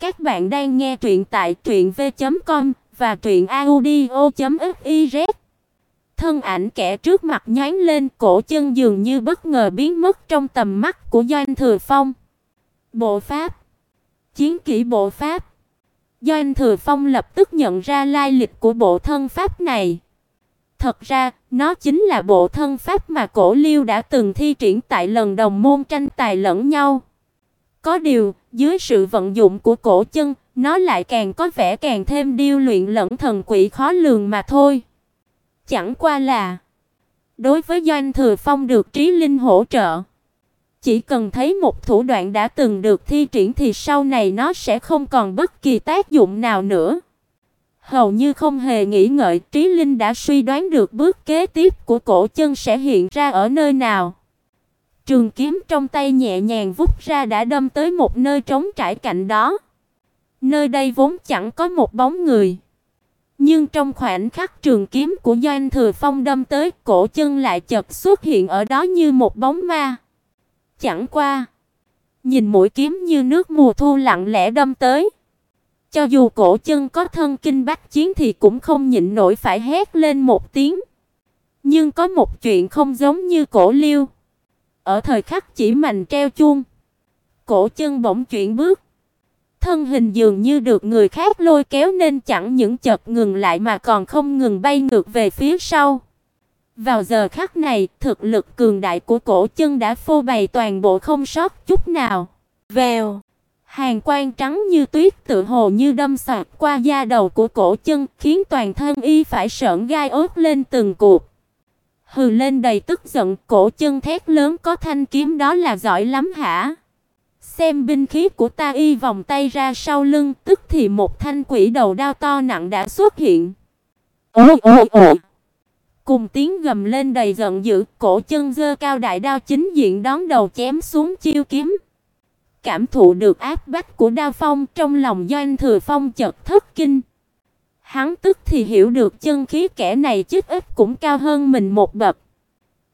Các bạn đang nghe truyện tại truyệnv.com và truyệnaudio.fiz. Thân ảnh kẻ trước mặt nhoáng lên, cổ chân dường như bất ngờ biến mất trong tầm mắt của Doanh Thừa Phong. Bộ pháp, chiến kỹ bộ pháp. Doanh Thừa Phong lập tức nhận ra lai lịch của bộ thân pháp này. Thật ra, nó chính là bộ thân pháp mà Cổ Liêu đã từng thi triển tại lần đồng môn tranh tài lẫn nhau. Có điều, dưới sự vận dụng của cổ chân, nó lại càng có vẻ càng thêm điêu luyện lẫn thần quỷ khó lường mà thôi. Chẳng qua là đối với Doanh Thừa Phong được trí linh hỗ trợ, chỉ cần thấy một thủ đoạn đã từng được thi triển thì sau này nó sẽ không còn bất kỳ tác dụng nào nữa. Hầu như không hề nghĩ ngợi, Trí Linh đã suy đoán được bước kế tiếp của cổ chân sẽ hiện ra ở nơi nào. Trường kiếm trong tay nhẹ nhàng vút ra đã đâm tới một nơi trống trải cạnh đó. Nơi đây vốn chẳng có một bóng người. Nhưng trong khoảnh khắc trường kiếm của Doanh Thừa Phong đâm tới, cổ chân lại chợt xuất hiện ở đó như một bóng ma. Chẳng qua, nhìn mũi kiếm như nước mùa thu lặng lẽ đâm tới. Cho dù cổ chân có thân kinh bách chiến thì cũng không nhịn nổi phải hét lên một tiếng. Nhưng có một chuyện không giống như cổ Liêu. Ở thời khắc chỉ mạnh treo chuông, cổ chân bỗng chuyển bước. Thân hình dường như được người khác lôi kéo nên chẳng những chợt ngừng lại mà còn không ngừng bay ngược về phía sau. Vào giờ khắc này, thực lực cường đại của cổ chân đã phô bày toàn bộ không sót chút nào. Vèo, hàng quang trắng như tuyết tự hồ như đâm xoẹt qua da đầu của cổ chân, khiến toàn thân y phải sởn gai ốt lên từng cục. Hừ lên đầy tức giận, cổ chân thét lớn có thanh kiếm đó là giỏi lắm hả? Xem binh khí của ta y vòng tay ra sau lưng, tức thì một thanh quỷ đầu đao to nặng đã xuất hiện. Ôi ôi ôi! Cùng tiếng gầm lên đầy giận dữ, cổ chân giơ cao đại đao chính diện đón đầu chém xuống chiêu kiếm. Cảm thụ được áp bách của đao phong trong lòng Doanh Thừa Phong chợt thất kinh. Hắn tức thì hiểu được chân khí kẻ này chết ít cũng cao hơn mình một bậc.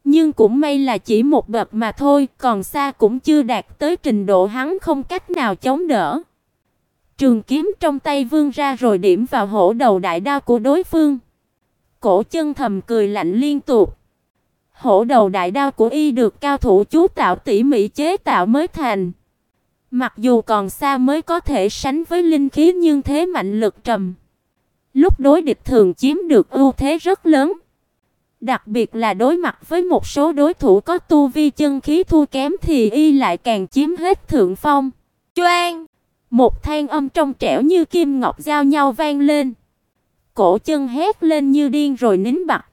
Nhưng cũng may là chỉ một bậc mà thôi, còn xa cũng chưa đạt tới trình độ hắn không cách nào chống đỡ. Trường kiếm trong tay vươn ra rồi điểm vào hổ đầu đại đao của đối phương. Cổ chân thầm cười lạnh liên tục. Hổ đầu đại đao của y được cao thủ chú tạo tỉ mỉ chế tạo mới thành. Mặc dù còn xa mới có thể sánh với linh khí nhưng thế mạnh lực trầm. Lúc đối địch thường chiếm được ưu thế rất lớn. Đặc biệt là đối mặt với một số đối thủ có tu vi chân khí thua kém thì y lại càng chiếm hết thượng phong. Choang! Một than âm trong trẻo như kim ngọc giao nhau vang lên. Cổ chân hét lên như điên rồi nín bặt.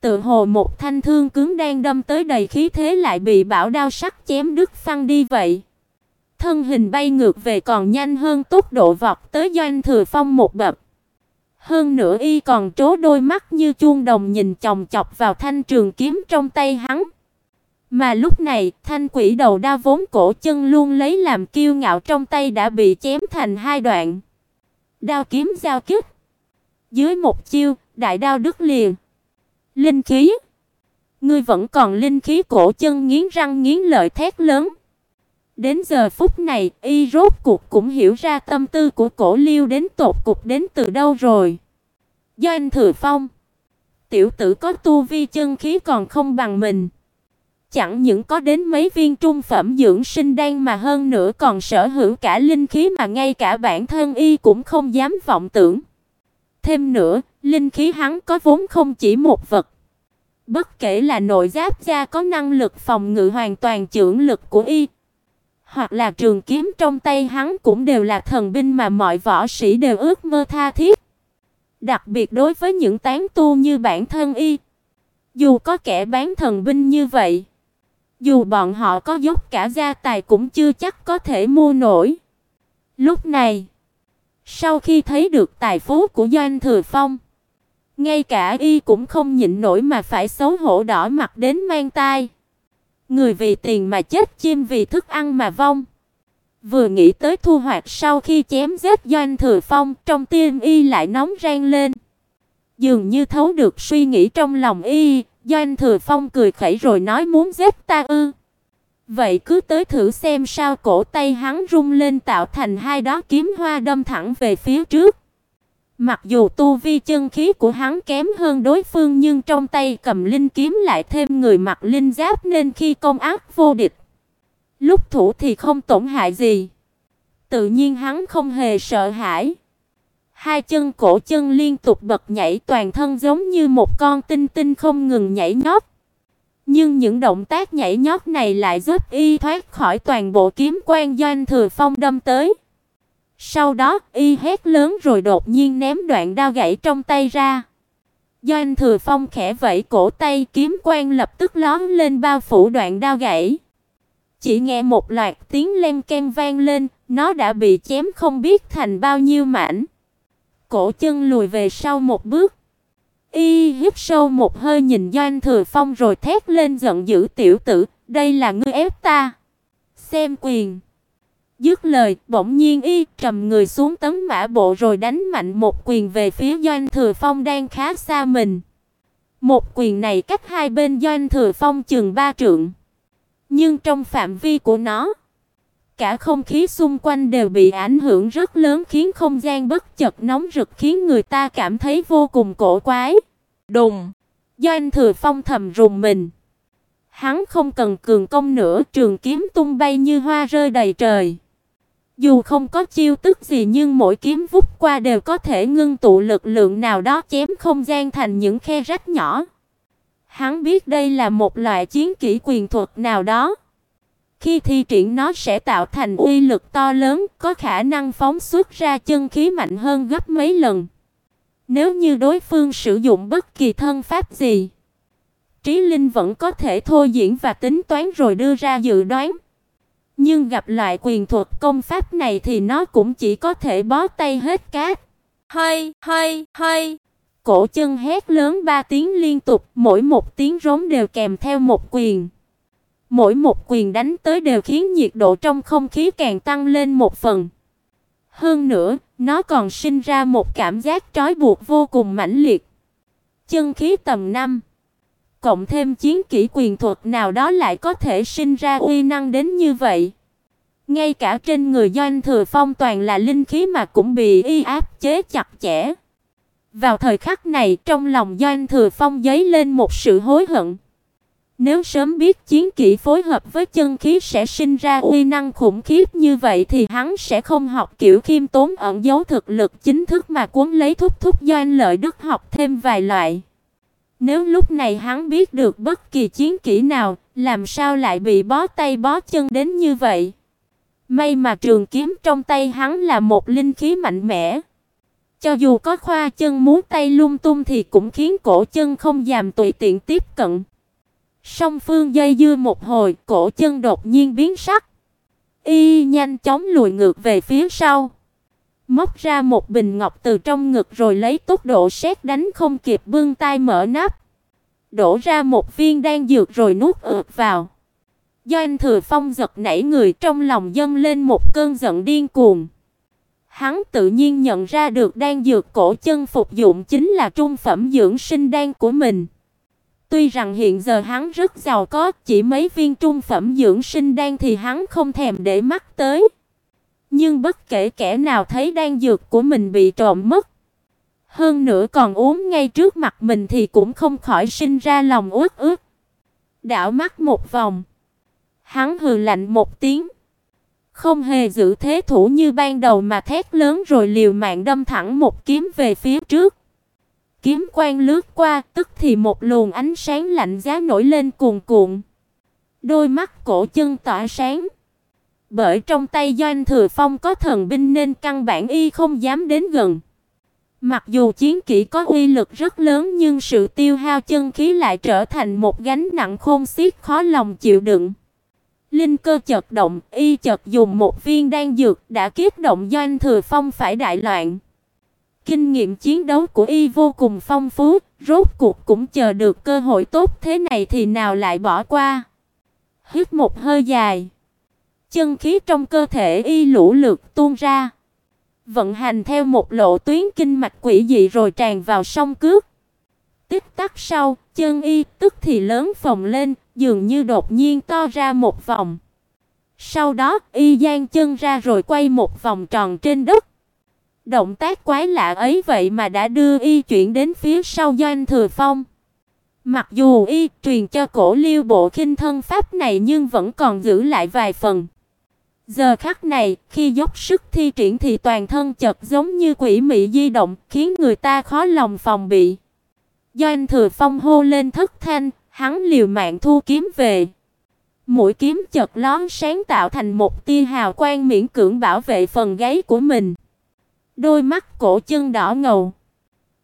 Tự hồ một thanh thương cứng đang đâm tới đầy khí thế lại bị bảo đao sắc chém đứt phăng đi vậy. Thân hình bay ngược về còn nhanh hơn tốc độ vọt tới Doanh Thừa Phong một bậc. Hơn nữa y còn trố đôi mắt như chuông đồng nhìn chòng chọc vào thanh trường kiếm trong tay hắn. Mà lúc này, thanh quỷ đầu đa vốn cổ chân luôn lấy làm kiêu ngạo trong tay đã bị chém thành hai đoạn. Đao kiếm giao kích. Dưới một chiêu, đại đao đứt liền. Linh khí. Ngươi vẫn còn linh khí cổ chân nghiến răng nghiến lợi thét lớn. Đến giờ phút này, y rốt cuộc cũng hiểu ra tâm tư của Cổ Liêu đến tột cục đến từ đâu rồi. Do anh Thừa Phong, tiểu tử có tu vi chân khí còn không bằng mình. Chẳng những có đến mấy viên trung phẩm dưỡng sinh đan mà hơn nữa còn sở hữu cả linh khí mà ngay cả bản thân y cũng không dám vọng tưởng. Thêm nữa, linh khí hắn có vốn không chỉ một vật. Bất kể là nội giáp da có năng lực phòng ngự hoàn toàn trưởng lực của y, hoặc là trường kiếm trong tay hắn cũng đều là thần binh mà mọi võ sĩ đều ước mơ tha thiết. Đặc biệt đối với những tán tu như bản thân y, dù có kẻ bán thần binh như vậy, dù bọn họ có dốc cả gia tài cũng chưa chắc có thể mua nổi. Lúc này, sau khi thấy được tài phú của Doanh Thừa Phong, ngay cả y cũng không nhịn nổi mà phải xấu hổ đỏ mặt đến mang tai. Người vì tiền mà chết, chim vì thức ăn mà vong. Vừa nghĩ tới thu hoạch sau khi chém giết Doanh Thừa Phong, trong tim y lại nóng rang lên. Dường như thấu được suy nghĩ trong lòng y, Doanh Thừa Phong cười khẩy rồi nói muốn giết ta ư? Vậy cứ tới thử xem sao cổ tay hắn rung lên tạo thành hai đó kiếm hoa đâm thẳng về phía trước. Mặc dù tu vi chân khí của hắn kém hơn đối phương nhưng trong tay cầm linh kiếm lại thêm người mặc linh giáp nên khi công ác vô địch. Lúc thủ thì không tổn hại gì. Tự nhiên hắn không hề sợ hãi. Hai chân cổ chân liên tục bật nhảy toàn thân giống như một con tinh tinh không ngừng nhảy nhót. Nhưng những động tác nhảy nhót này lại giúp y thoát khỏi toàn bộ kiếm quan doanh thừa phong đâm tới. Sau đó, y hét lớn rồi đột nhiên ném đoạn đao gãy trong tay ra. Doanh Thừa Phong khẽ vẫy cổ tay, kiếm quang lập tức lóm lên bao phủ đoạn đao gãy. Chỉ nghe một loạt tiếng lem ken vang lên, nó đã bị chém không biết thành bao nhiêu mảnh. Cổ chân lùi về sau một bước. Y hít sâu một hơi nhìn Doanh Thừa Phong rồi thét lên giận dữ tiểu tử, đây là ngươi ép ta. Xem quyền. Dứt lời, bỗng nhiên y trầm người xuống tấm mã bộ rồi đánh mạnh một quyền về phía Doanh Thừa Phong đang khá xa mình. Một quyền này cách hai bên Doanh Thừa Phong chừng ba trượng. Nhưng trong phạm vi của nó, cả không khí xung quanh đều bị ảnh hưởng rất lớn khiến không gian bất chợt nóng rực khiến người ta cảm thấy vô cùng cổ quái. Đùng, Doanh Thừa Phong thầm rùng mình. Hắn không cần cường công nữa, trường kiếm tung bay như hoa rơi đầy trời. Dù không có chiêu tức gì nhưng mỗi kiếm vút qua đều có thể ngưng tụ lực lượng nào đó chém không gian thành những khe rách nhỏ. Hắn biết đây là một loại chiến kỹ quyền thuật nào đó. Khi thi triển nó sẽ tạo thành uy lực to lớn, có khả năng phóng xuất ra chân khí mạnh hơn gấp mấy lần. Nếu như đối phương sử dụng bất kỳ thân pháp gì, Trí Linh vẫn có thể thôi diễn và tính toán rồi đưa ra dự đoán. Nhưng gặp loại quyền thuật công pháp này thì nó cũng chỉ có thể bó tay hết cát. Hơi, hơi, hơi. Cổ chân hét lớn ba tiếng liên tục, mỗi một tiếng rống đều kèm theo một quyền. Mỗi một quyền đánh tới đều khiến nhiệt độ trong không khí càng tăng lên một phần. Hơn nữa, nó còn sinh ra một cảm giác trói buộc vô cùng mãnh liệt. Chân khí tầm 5 cộng thêm chiến kỹ quyền thuật nào đó lại có thể sinh ra uy năng đến như vậy. Ngay cả trên người Doanh Thừa Phong toàn là linh khí mà cũng bị y áp chế chặt chẽ. Vào thời khắc này, trong lòng Doanh Thừa Phong dấy lên một sự hối hận. Nếu sớm biết chiến kỹ phối hợp với chân khí sẽ sinh ra uy năng khủng khiếp như vậy thì hắn sẽ không học kiểu khiêm tốn ẩn giấu thực lực chính thức mà cuốn lấy thúc thúc Doanh Lợi Đức học thêm vài loại. Nếu lúc này hắn biết được bất kỳ chiến kỹ nào, làm sao lại bị bó tay bó chân đến như vậy? May mà trường kiếm trong tay hắn là một linh khí mạnh mẽ. Cho dù có khoa chân muốn tay lung tung thì cũng khiến cổ chân không dám tùy tiện tiếp cận. Song phương dây dưa một hồi, cổ chân đột nhiên biến sắc. Y nhanh chóng lùi ngược về phía sau. Móc ra một bình ngọc từ trong ngực rồi lấy tốc độ sét đánh không kịp bưng tay mở nắp. Đổ ra một viên đan dược rồi nuốt ực vào. Doanh Thừa Phong giật nảy người trong lòng dâng lên một cơn giận điên cuồng. Hắn tự nhiên nhận ra được đan dược cổ chân phục dụng chính là trung phẩm dưỡng sinh đan của mình. Tuy rằng hiện giờ hắn rất giàu có, chỉ mấy viên trung phẩm dưỡng sinh đan thì hắn không thèm để mắt tới. Nhưng bất kể kẻ nào thấy đan dược của mình bị trộm mất, hơn nữa còn uống ngay trước mặt mình thì cũng không khỏi sinh ra lòng uất ức. Đảo mắt một vòng, hắn hừ lạnh một tiếng, không hề giữ thế thủ như ban đầu mà thét lớn rồi liều mạng đâm thẳng một kiếm về phía trước. Kiếm quang lướt qua, tức thì một luồng ánh sáng lạnh giá nổi lên cuồn cuộn. Đôi mắt cổ chân tỏa sáng. Bởi trong tay Doanh Thừa Phong có thần binh nên căn bản y không dám đến gần. Mặc dù chiến kỹ có uy lực rất lớn nhưng sự tiêu hao chân khí lại trở thành một gánh nặng khôn xiết khó lòng chịu đựng. Linh cơ chợt động, y chợt dùng một viên đan dược đã kích động Doanh Thừa Phong phải đại loạn. Kinh nghiệm chiến đấu của y vô cùng phong phú, rốt cuộc cũng chờ được cơ hội tốt thế này thì nào lại bỏ qua. Hít một hơi dài, chân khí trong cơ thể y lũ lượt tuôn ra, vận hành theo một lộ tuyến kinh mạch quỷ dị rồi tràn vào sông cước. Tích tắc sau, chân y tức thì lớn phồng lên, dường như đột nhiên to ra một vòng. Sau đó, y giang chân ra rồi quay một vòng tròn trên đất. Động tác quái lạ ấy vậy mà đã đưa y chuyển đến phía sau Doanh Thừa Phong. Mặc dù y truyền cho cổ Liêu bộ khinh thân pháp này nhưng vẫn còn giữ lại vài phần. Giờ khắc này, khi dốc sức thi triển thì toàn thân chợt giống như quỷ mị di động, khiến người ta khó lòng phòng bị. Doanh Thừa Phong hô lên thất thanh, hắn liều mạng thu kiếm về. Mũi kiếm chợt lóe sáng tạo thành một tia hào quang miễn cưỡng bảo vệ phần gáy của mình. Đôi mắt cổ chân đỏ ngầu.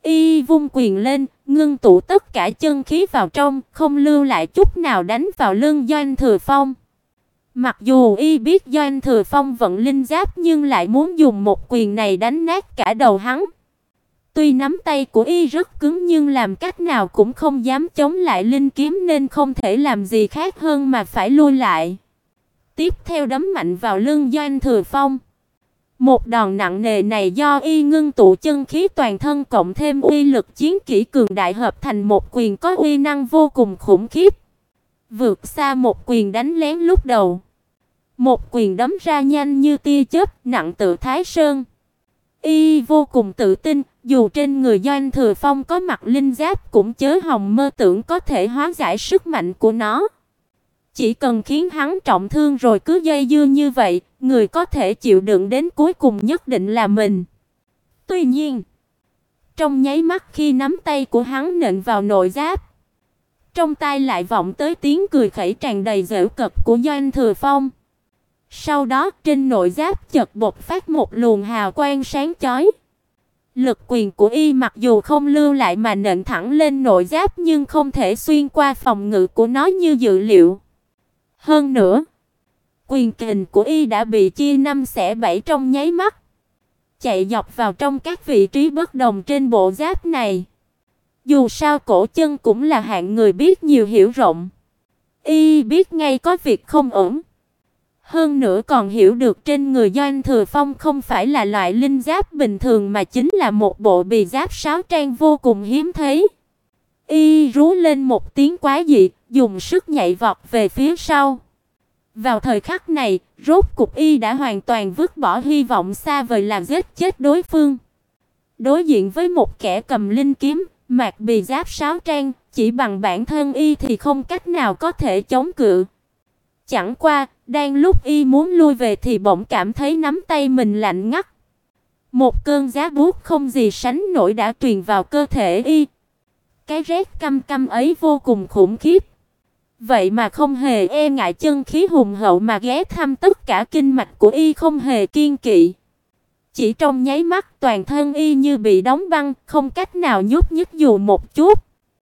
Y vung quyền lên, ngưng tụ tất cả chân khí vào trong, không lưu lại chút nào đánh vào lưng Doanh Thừa Phong. Mặc dù y biết Doanh Thừa Phong vận linh giáp nhưng lại muốn dùng một quyền này đánh nát cả đầu hắn. Tuy nắm tay của y rất cứng nhưng làm cách nào cũng không dám chống lại linh kiếm nên không thể làm gì khác hơn mà phải lui lại. Tiếp theo đấm mạnh vào lưng Doanh Thừa Phong. Một đòn nặng nề này do y ngưng tụ chân khí toàn thân cộng thêm uy lực chiến kỹ cường đại hợp thành một quyền có uy năng vô cùng khủng khiếp. Vượt xa một quyền đánh lén lúc đầu. Một quyền đấm ra nhanh như tia chớp, nặng tự thái sơn. Y vô cùng tự tin, dù trên người Doanh Thừa Phong có mặt linh giáp cũng chớ hòng mơ tưởng có thể hóa giải sức mạnh của nó. Chỉ cần khiến hắn trọng thương rồi cứ dây dưa như vậy, người có thể chịu đựng đến cuối cùng nhất định là mình. Tuy nhiên, trong nháy mắt khi nắm tay của hắn nện vào nội giáp, trong tai lại vọng tới tiếng cười khẩy tràn đầy giễu cợt của Doanh Thừa Phong. Sau đó, trên nội giáp chợt bộc phát một luồng hào quang sáng chói. Lực quyền của y mặc dù không lưu lại mà nện thẳng lên nội giáp nhưng không thể xuyên qua phòng ngự của nó như dự liệu. Hơn nữa, quyền kình của y đã bị chia năm xẻ bảy trong nháy mắt, chạy dọc vào trong các vị trí bất đồng trên bộ giáp này. Dù sao cổ chân cũng là hạng người biết nhiều hiểu rộng. Y biết ngay có việc không ổn. Hơn nữa còn hiểu được trên người Doanh Thừa Phong không phải là loại linh giáp bình thường mà chính là một bộ bì giáp sáo trang vô cùng hiếm thấy. Y rú lên một tiếng quái dị, dùng sức nhảy vọt về phía sau. Vào thời khắc này, rốt cục y đã hoàn toàn vứt bỏ hy vọng xa vời làm giết chết đối phương. Đối diện với một kẻ cầm linh kiếm, mặc bì giáp sáo trang, chỉ bằng bản thân y thì không cách nào có thể chống cự. Chẳng qua, đang lúc y muốn lui về thì bỗng cảm thấy nắm tay mình lạnh ngắt. Một cơn giá buốt không gì sánh nổi đã truyền vào cơ thể y. Cái rét căm căm ấy vô cùng khủng khiếp. Vậy mà không hề e ngại chân khí hùng hậu mà ghé thăm tất cả kinh mạch của y không hề kiên kỵ. Chỉ trong nháy mắt toàn thân y như bị đóng băng, không cách nào nhúc nhích dù một chút.